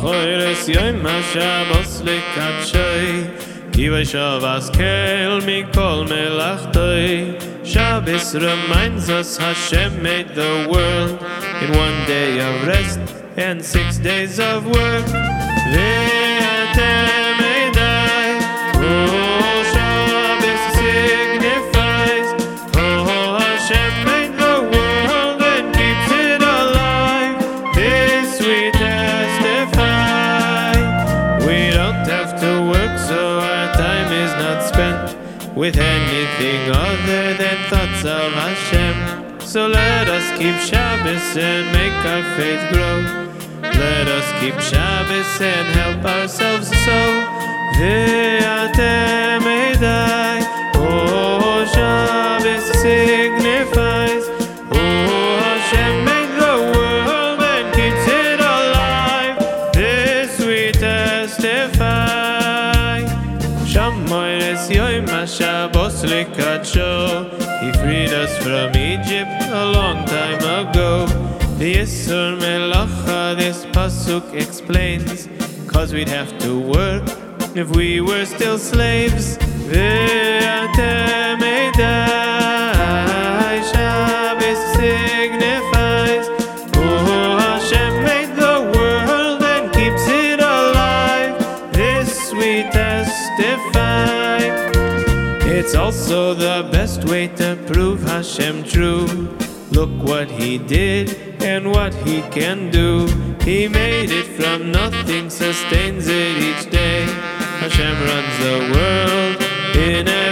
khoyres ma le kel mi kol Shabbos reminds us Hashem made the world In one day of rest and six days of work. With anything other than thoughts of Hashem. So let us keep Shabbos and make our faith grow. Let us keep Shabbos and help ourselves so. Ve'atem Eidai, Shamoy es yoim Shabbos likacho. He freed us from Egypt a long time ago. The Yisur Melacha, this pasuk explains, cause we'd have to work if we were still slaves. Ve'atem Eidai, Shabbos signifies, oh Hashem made the world and keeps it alive. This we testify. It's also the best way to prove Hashem true. Look what he did and what he can do. He made it from nothing, sustains it each day. Hashem runs the world in a